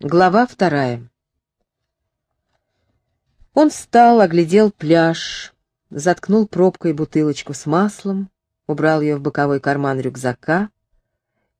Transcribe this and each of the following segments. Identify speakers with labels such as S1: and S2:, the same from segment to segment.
S1: Глава вторая. Он встал, оглядел пляж, заткнул пробкой бутылочку с маслом, убрал ее в боковой карман рюкзака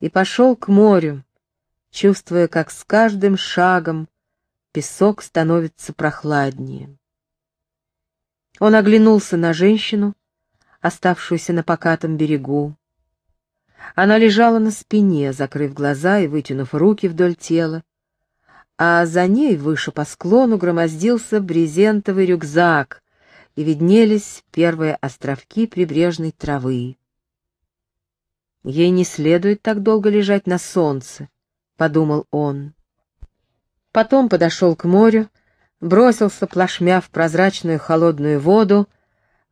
S1: и пошел к морю, чувствуя, как с каждым шагом песок становится прохладнее. Он оглянулся на женщину, оставшуюся на покатом берегу. Она лежала на спине, закрыв глаза и вытянув руки вдоль тела, а за ней выше по склону громоздился брезентовый рюкзак, и виднелись первые островки прибрежной травы. «Ей не следует так долго лежать на солнце», — подумал он. Потом подошел к морю, бросился плашмя в прозрачную холодную воду,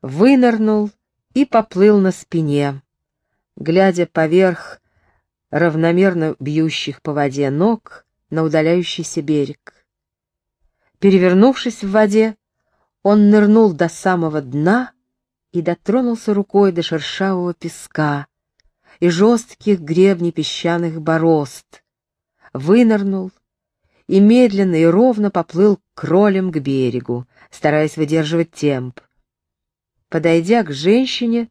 S1: вынырнул и поплыл на спине, глядя поверх равномерно бьющих по воде ног на удаляющийся берег. Перевернувшись в воде, он нырнул до самого дна и дотронулся рукой до шершавого песка и жестких гребней песчаных борозд, вынырнул и медленно и ровно поплыл кролем к берегу, стараясь выдерживать темп. Подойдя к женщине,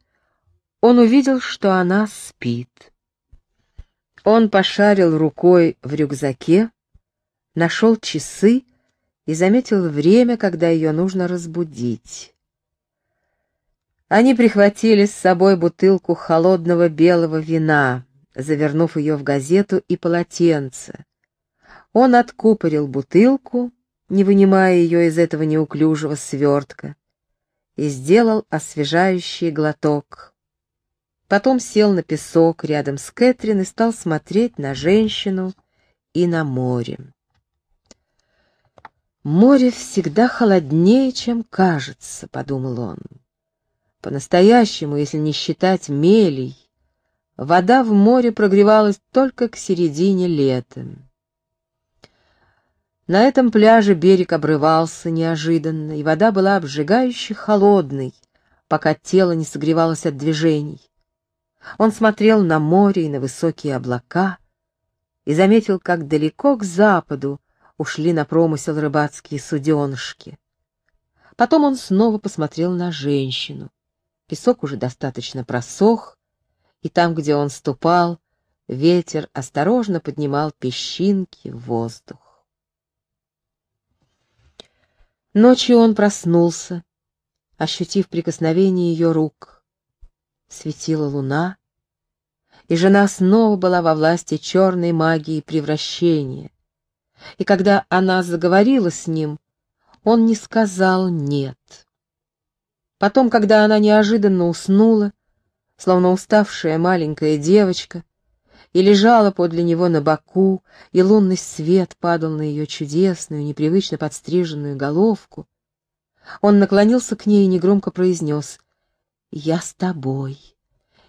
S1: он увидел, что она спит. Он пошарил рукой в рюкзаке, нашел часы и заметил время, когда ее нужно разбудить. Они прихватили с собой бутылку холодного белого вина, завернув ее в газету и полотенце. Он откупорил бутылку, не вынимая ее из этого неуклюжего свертка, и сделал освежающий глоток. Потом сел на песок рядом с Кэтрин и стал смотреть на женщину и на море. «Море всегда холоднее, чем кажется», — подумал он. По-настоящему, если не считать мелей, вода в море прогревалась только к середине лета. На этом пляже берег обрывался неожиданно, и вода была обжигающе холодной, пока тело не согревалось от движений. Он смотрел на море и на высокие облака и заметил, как далеко к западу ушли на промысел рыбацкие суденышки. Потом он снова посмотрел на женщину. Песок уже достаточно просох, и там, где он ступал, ветер осторожно поднимал песчинки в воздух. Ночью он проснулся, ощутив прикосновение ее рук — светила луна, и жена снова была во власти черной магии превращения. И когда она заговорила с ним, он не сказал «нет». Потом, когда она неожиданно уснула, словно уставшая маленькая девочка, и лежала подле него на боку, и лунный свет падал на ее чудесную, непривычно подстриженную головку, он наклонился к ней и негромко произнес я с тобой.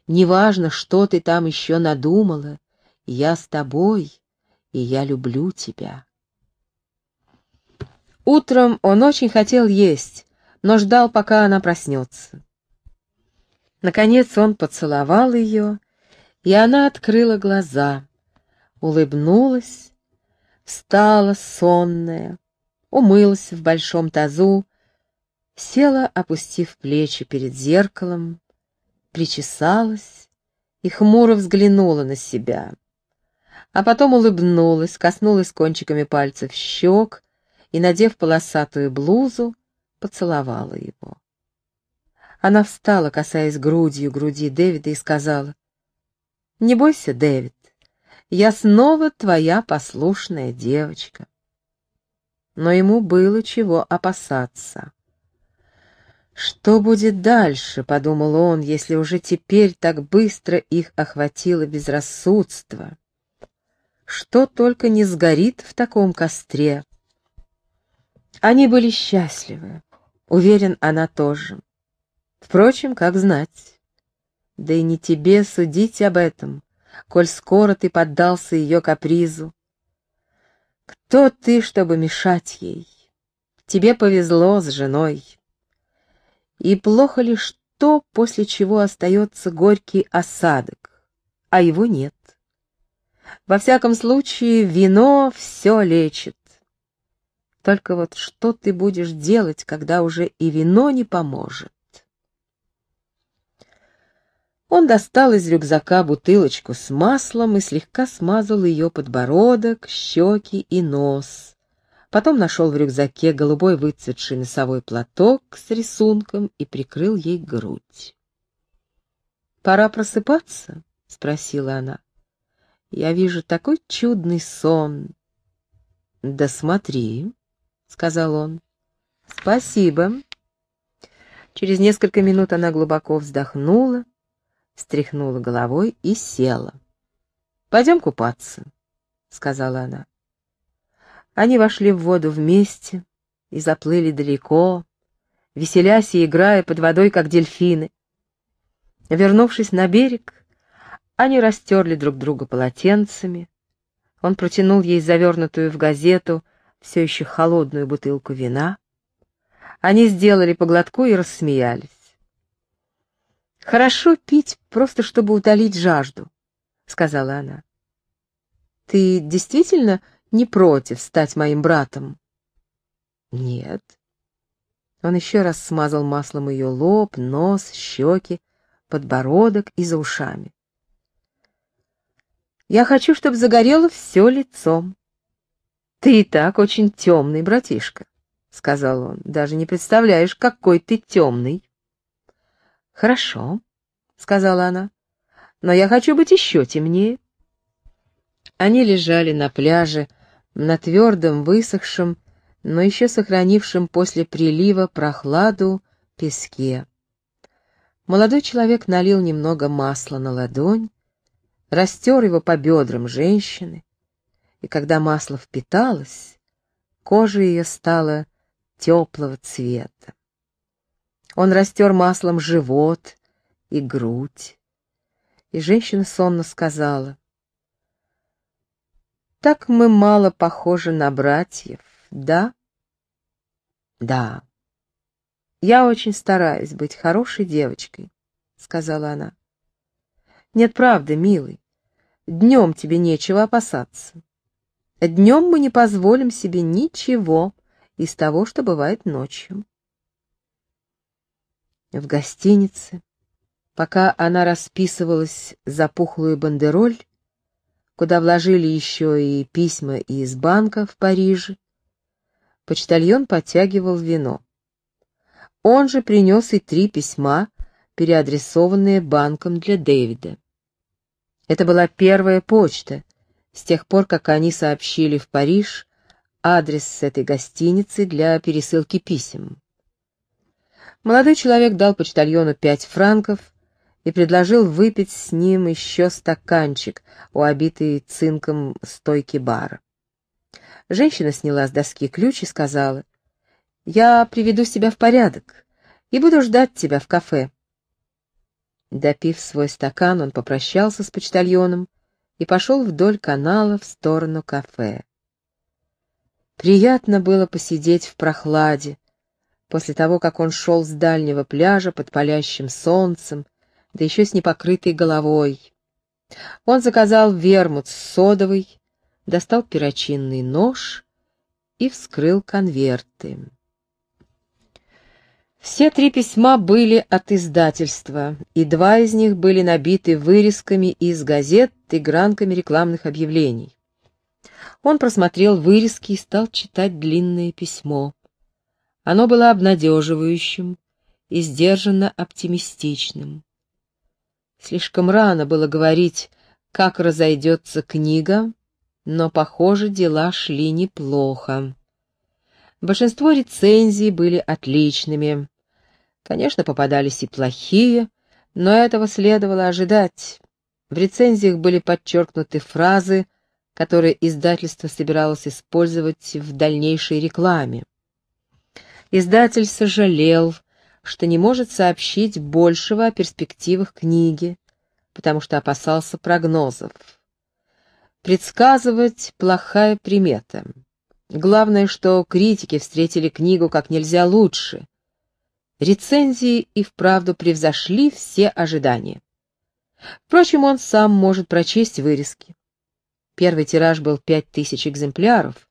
S1: Неважно, что ты там еще надумала, я с тобой, и я люблю тебя. Утром он очень хотел есть, но ждал, пока она проснется. Наконец он поцеловал ее, и она открыла глаза, улыбнулась, встала сонная, умылась в большом тазу, села, опустив плечи перед зеркалом, причесалась и хмуро взглянула на себя. А потом улыбнулась, коснулась кончиками пальцев щек и, надев полосатую блузу, поцеловала его. Она встала, касаясь грудью груди Дэвида, и сказала, «Не бойся, Дэвид, я снова твоя послушная девочка». Но ему было чего опасаться. «Что будет дальше?» — подумал он, если уже теперь так быстро их охватило безрассудство. Что только не сгорит в таком костре. Они были счастливы, уверен, она тоже. Впрочем, как знать. Да и не тебе судить об этом, коль скоро ты поддался ее капризу. Кто ты, чтобы мешать ей? Тебе повезло с женой. И плохо лишь то, после чего остается горький осадок, а его нет. Во всяком случае, вино все лечит. Только вот что ты будешь делать, когда уже и вино не поможет? Он достал из рюкзака бутылочку с маслом и слегка смазал ее подбородок, щеки и нос. Потом нашел в рюкзаке голубой выцветший носовой платок с рисунком и прикрыл ей грудь. «Пора просыпаться?» — спросила она. «Я вижу такой чудный сон». «Да смотри», — сказал он. «Спасибо». Через несколько минут она глубоко вздохнула, встряхнула головой и села. «Пойдем купаться», — сказала она. Они вошли в воду вместе и заплыли далеко, веселясь и играя под водой, как дельфины. Вернувшись на берег, они растерли друг друга полотенцами. Он протянул ей завернутую в газету все еще холодную бутылку вина. Они сделали по глотку и рассмеялись. «Хорошо пить, просто чтобы утолить жажду», — сказала она. «Ты действительно не против стать моим братом?» «Нет». Он еще раз смазал маслом ее лоб, нос, щеки, подбородок и за ушами. «Я хочу, чтобы загорело все лицом». «Ты и так очень темный, братишка», — сказал он. «Даже не представляешь, какой ты темный». «Хорошо», — сказала она, — «но я хочу быть еще темнее». Они лежали на пляже, на твердом, высохшем, но еще сохранившем после прилива прохладу песке. Молодой человек налил немного масла на ладонь, растер его по бедрам женщины, и когда масло впиталось, кожа ее стала теплого цвета. Он растер маслом живот и грудь. И женщина сонно сказала, «Так мы мало похожи на братьев, да?» «Да. Я очень стараюсь быть хорошей девочкой», — сказала она. «Нет, правда, милый, днем тебе нечего опасаться. Днем мы не позволим себе ничего из того, что бывает ночью в гостинице, пока она расписывалась за пухлую бандероль, куда вложили еще и письма из банка в Париже, почтальон подтягивал вино. Он же принес и три письма, переадресованные банком для Дэвида. Это была первая почта, с тех пор, как они сообщили в Париж адрес этой гостиницы для пересылки писем. Молодой человек дал почтальону пять франков и предложил выпить с ним еще стаканчик у обитой цинком стойки бара. Женщина сняла с доски ключ и сказала, «Я приведу себя в порядок и буду ждать тебя в кафе». Допив свой стакан, он попрощался с почтальоном и пошел вдоль канала в сторону кафе. Приятно было посидеть в прохладе, после того, как он шел с дальнего пляжа под палящим солнцем, да еще с непокрытой головой. Он заказал вермут с содовой, достал перочинный нож и вскрыл конверты. Все три письма были от издательства, и два из них были набиты вырезками из газет и гранками рекламных объявлений. Он просмотрел вырезки и стал читать длинное письмо. Оно было обнадеживающим и сдержанно оптимистичным. Слишком рано было говорить, как разойдется книга, но, похоже, дела шли неплохо. Большинство рецензий были отличными. Конечно, попадались и плохие, но этого следовало ожидать. В рецензиях были подчеркнуты фразы, которые издательство собиралось использовать в дальнейшей рекламе. Издатель сожалел, что не может сообщить большего о перспективах книги, потому что опасался прогнозов. Предсказывать — плохая примета. Главное, что критики встретили книгу как нельзя лучше. Рецензии и вправду превзошли все ожидания. Впрочем, он сам может прочесть вырезки. Первый тираж был пять тысяч экземпляров,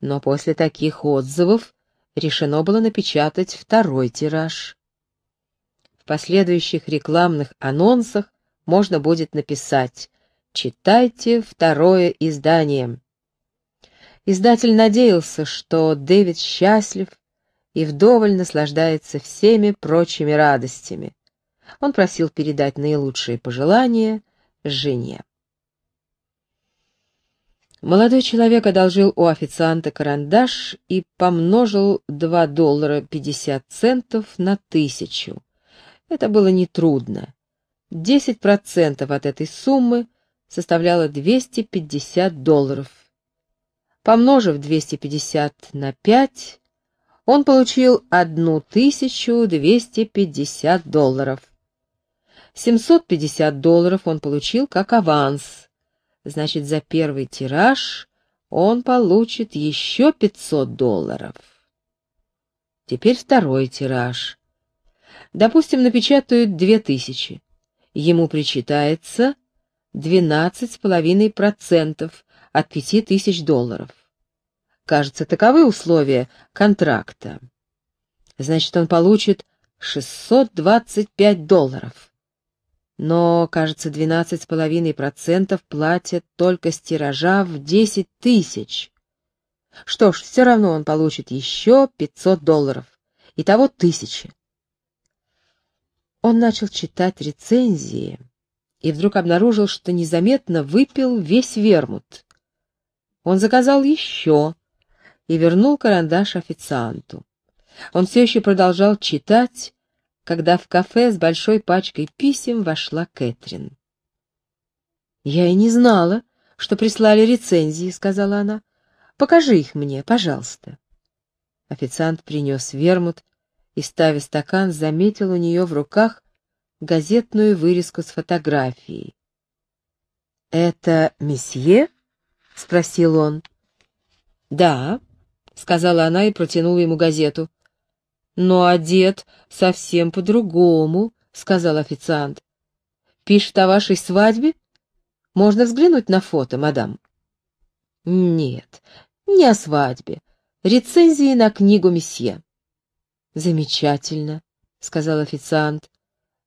S1: но после таких отзывов решено было напечатать второй тираж. В последующих рекламных анонсах можно будет написать «Читайте второе издание». Издатель надеялся, что Дэвид счастлив и вдоволь наслаждается всеми прочими радостями. Он просил передать наилучшие пожелания жене. Молодой человек одолжил у официанта карандаш и помножил 2 доллара 50 центов на тысячу. Это было нетрудно. 10% от этой суммы составляло 250 долларов. Помножив 250 на 5, он получил 1250 долларов. 750 долларов он получил как аванс, Значит, за первый тираж он получит еще 500 долларов. Теперь второй тираж. Допустим, напечатают 2000. Ему причитается 12,5% от 5000 долларов. Кажется, таковы условия контракта. Значит, он получит 625 долларов но, кажется, двенадцать с половиной процентов платят только с тиража в десять тысяч. Что ж, все равно он получит еще пятьсот долларов. Итого тысячи. Он начал читать рецензии и вдруг обнаружил, что незаметно выпил весь вермут. Он заказал еще и вернул карандаш официанту. Он все еще продолжал читать, когда в кафе с большой пачкой писем вошла Кэтрин. «Я и не знала, что прислали рецензии», — сказала она. «Покажи их мне, пожалуйста». Официант принес вермут и, ставя стакан, заметил у нее в руках газетную вырезку с фотографией. «Это месье?» — спросил он. «Да», — сказала она и протянула ему газету но одет совсем по-другому», — сказал официант. «Пишет о вашей свадьбе? Можно взглянуть на фото, мадам?» «Нет, не о свадьбе. Рецензии на книгу месье». «Замечательно», — сказал официант,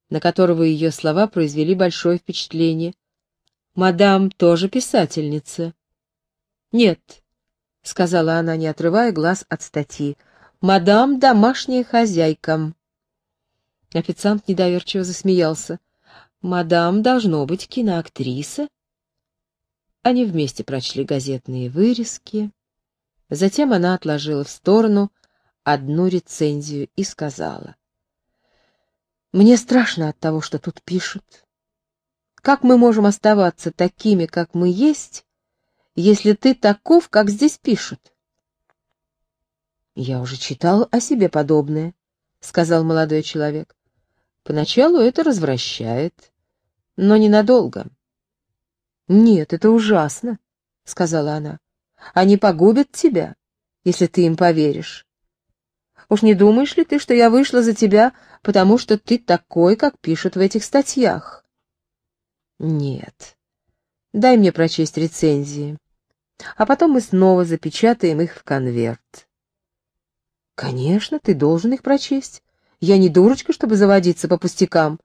S1: на которого ее слова произвели большое впечатление. «Мадам тоже писательница?» «Нет», — сказала она, не отрывая глаз от статьи мадам домашняя хозяйка. Официант недоверчиво засмеялся. Мадам должно быть киноактриса. Они вместе прочли газетные вырезки. Затем она отложила в сторону одну рецензию и сказала. «Мне страшно от того, что тут пишут. Как мы можем оставаться такими, как мы есть, если ты таков, как здесь пишут?» «Я уже читал о себе подобное», — сказал молодой человек. «Поначалу это развращает, но ненадолго». «Нет, это ужасно», — сказала она. «Они погубят тебя, если ты им поверишь. Уж не думаешь ли ты, что я вышла за тебя, потому что ты такой, как пишут в этих статьях?» «Нет. Дай мне прочесть рецензии, а потом мы снова запечатаем их в конверт». Конечно, ты должен их прочесть. Я не дурочка, чтобы заводиться по пустякам.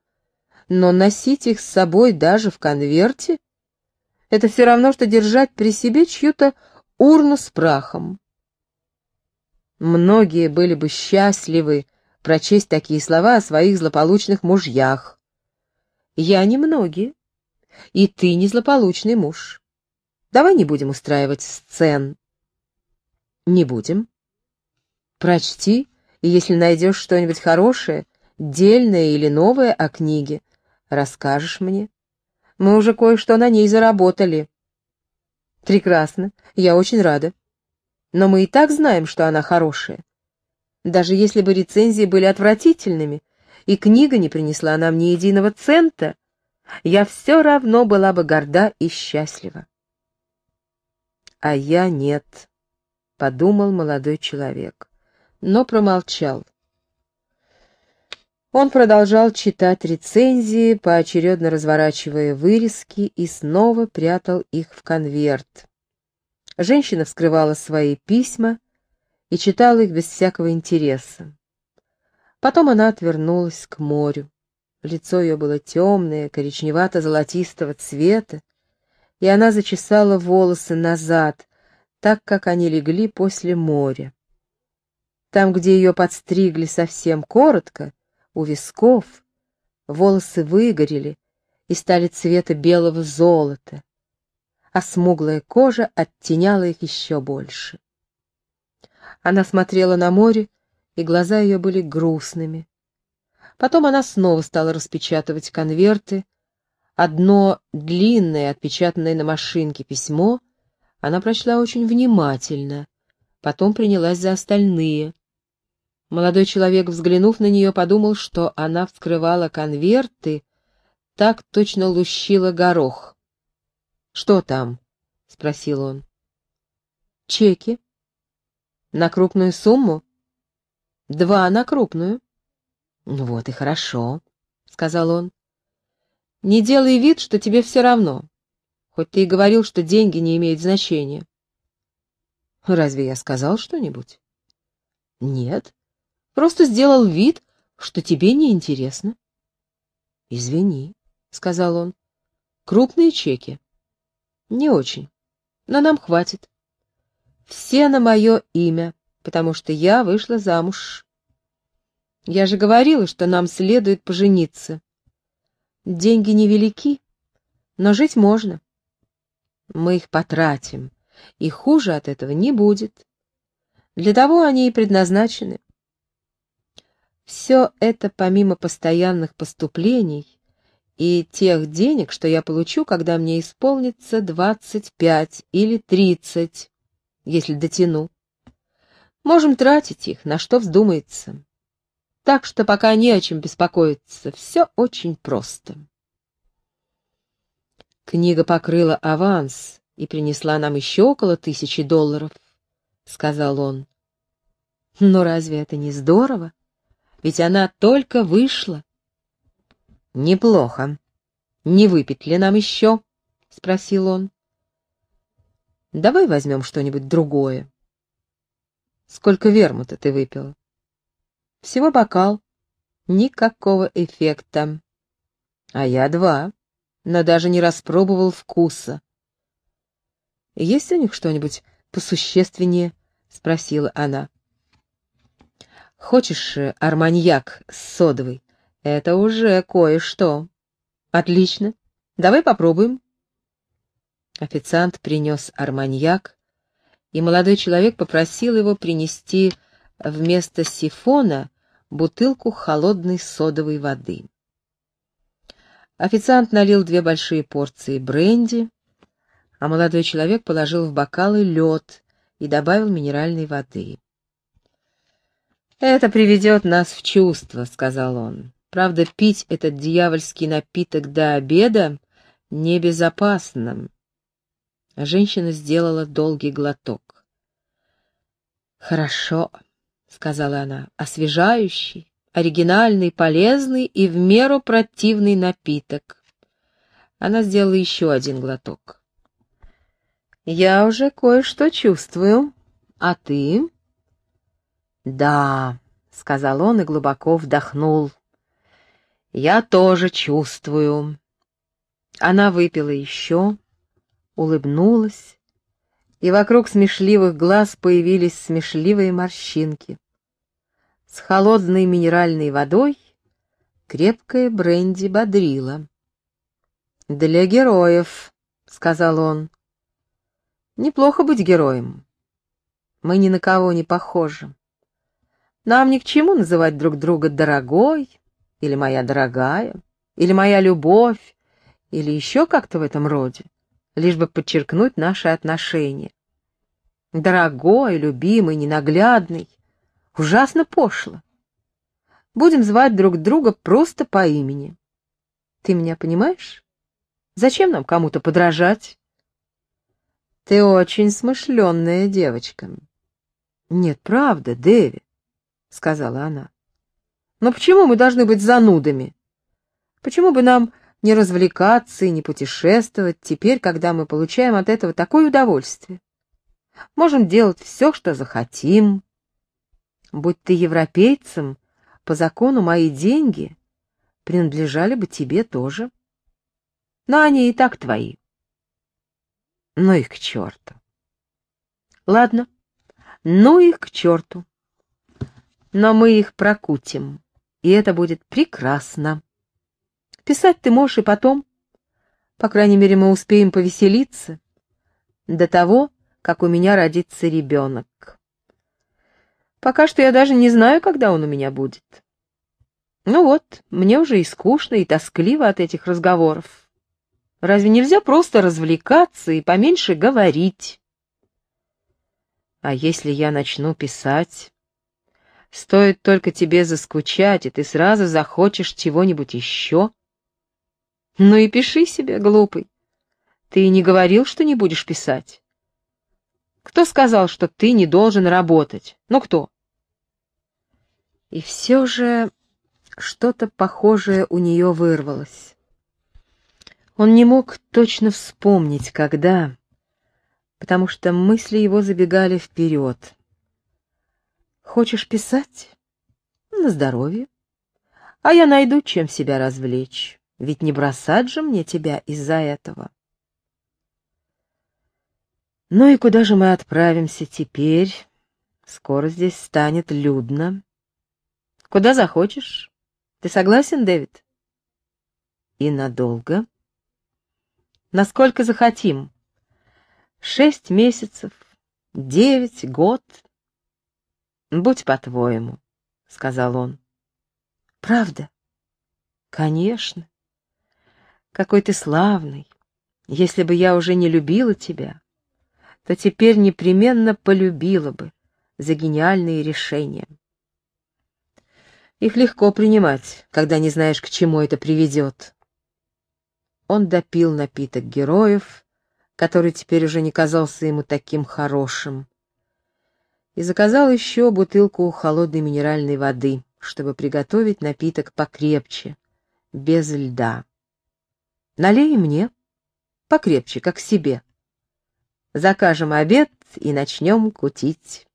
S1: Но носить их с собой даже в конверте — это все равно, что держать при себе чью-то урну с прахом. Многие были бы счастливы прочесть такие слова о своих злополучных мужьях. Я не многие, и ты не злополучный муж. Давай не будем устраивать сцен. Не будем. Прочти, и если найдешь что-нибудь хорошее, дельное или новое о книге, расскажешь мне. Мы уже кое-что на ней заработали. Прекрасно, я очень рада. Но мы и так знаем, что она хорошая. Даже если бы рецензии были отвратительными, и книга не принесла нам ни единого цента, я все равно была бы горда и счастлива. А я нет, — подумал молодой человек но промолчал. Он продолжал читать рецензии, поочередно разворачивая вырезки и снова прятал их в конверт. Женщина вскрывала свои письма и читала их без всякого интереса. Потом она отвернулась к морю. Лицо ее было темное, коричневато-золотистого цвета, и она зачесала волосы назад, так как они легли после моря. Там, где ее подстригли совсем коротко, у висков, волосы выгорели и стали цвета белого золота, а смуглая кожа оттеняла их еще больше. Она смотрела на море, и глаза ее были грустными. Потом она снова стала распечатывать конверты. Одно длинное, отпечатанное на машинке письмо она прочла очень внимательно, потом принялась за остальные. Молодой человек, взглянув на нее, подумал, что она вскрывала конверты, так точно лущила горох. «Что там?» — спросил он. «Чеки». «На крупную сумму?» «Два на крупную». «Ну вот и хорошо», — сказал он. «Не делай вид, что тебе все равно, хоть ты и говорил, что деньги не имеют значения». «Разве я сказал что-нибудь?» «Нет, Просто сделал вид, что тебе не интересно. Извини, сказал он. Крупные чеки. Не очень, но нам хватит. Все на мое имя, потому что я вышла замуж. Я же говорила, что нам следует пожениться. Деньги невелики, но жить можно. Мы их потратим, и хуже от этого не будет. Для того они и предназначены. Все это помимо постоянных поступлений и тех денег, что я получу, когда мне исполнится двадцать пять или тридцать, если дотяну. Можем тратить их, на что вздумается. Так что пока не о чем беспокоиться, все очень просто. Книга покрыла аванс и принесла нам еще около тысячи долларов, — сказал он. Но разве это не здорово? ведь она только вышла. Неплохо. Не выпить ли нам еще? спросил он. Давай возьмем что-нибудь другое. Сколько вермута ты выпил? Всего бокал. Никакого эффекта. А я два, но даже не распробовал вкуса. Есть у них что-нибудь посущественнее? спросила она. Хочешь э, арманьяк с содовой? Это уже кое-что. Отлично. Давай попробуем. Официант принес арманьяк, и молодой человек попросил его принести вместо сифона бутылку холодной содовой воды. Официант налил две большие порции бренди, а молодой человек положил в бокалы лед и добавил минеральной воды. «Это приведет нас в чувство», — сказал он. «Правда, пить этот дьявольский напиток до обеда небезопасно». Женщина сделала долгий глоток. «Хорошо», — сказала она, — «освежающий, оригинальный, полезный и в меру противный напиток». Она сделала еще один глоток. «Я уже кое-что чувствую. А ты?» «Да», — сказал он и глубоко вдохнул. «Я тоже чувствую». Она выпила еще, улыбнулась, и вокруг смешливых глаз появились смешливые морщинки. С холодной минеральной водой крепкая бренди бодрила. «Для героев», — сказал он. «Неплохо быть героем. Мы ни на кого не похожи. Нам ни к чему называть друг друга «дорогой» или «моя дорогая» или «моя любовь» или еще как-то в этом роде, лишь бы подчеркнуть наши отношения. Дорогой, любимый, ненаглядный, ужасно пошло. Будем звать друг друга просто по имени. Ты меня понимаешь? Зачем нам кому-то подражать? Ты очень смышленная девочка. Нет, правда, Дэви сказала она. Но почему мы должны быть занудами? Почему бы нам не развлекаться и не путешествовать теперь, когда мы получаем от этого такое удовольствие? Можем делать все, что захотим. Будь ты европейцем, по закону мои деньги принадлежали бы тебе тоже. Но они и так твои. Ну их к черту. Ладно, ну их к черту. Но мы их прокутим, и это будет прекрасно. Писать ты можешь и потом. По крайней мере, мы успеем повеселиться до того, как у меня родится ребенок. Пока что я даже не знаю, когда он у меня будет. Ну вот, мне уже и скучно, и тоскливо от этих разговоров. Разве нельзя просто развлекаться и поменьше говорить? А если я начну писать? Стоит только тебе заскучать, и ты сразу захочешь чего-нибудь еще. Ну и пиши себе, глупый. Ты не говорил, что не будешь писать? Кто сказал, что ты не должен работать? Ну кто? И все же что-то похожее у нее вырвалось. Он не мог точно вспомнить, когда, потому что мысли его забегали вперед. «Хочешь писать? На здоровье. А я найду, чем себя развлечь, ведь не бросать же мне тебя из-за этого». «Ну и куда же мы отправимся теперь? Скоро здесь станет людно. Куда захочешь? Ты согласен, Дэвид?» «И надолго?» «Насколько захотим. Шесть месяцев, девять, год. Будь по-твоему», — сказал он. «Правда?» «Конечно. Какой ты славный. Если бы я уже не любила тебя, то теперь непременно полюбила бы за гениальные решения. Их легко принимать, когда не знаешь, к чему это приведет. Он допил напиток героев, который теперь уже не казался ему таким хорошим, и заказал еще бутылку холодной минеральной воды, чтобы приготовить напиток покрепче, без льда. Налей мне, покрепче, как себе. Закажем обед и начнем кутить.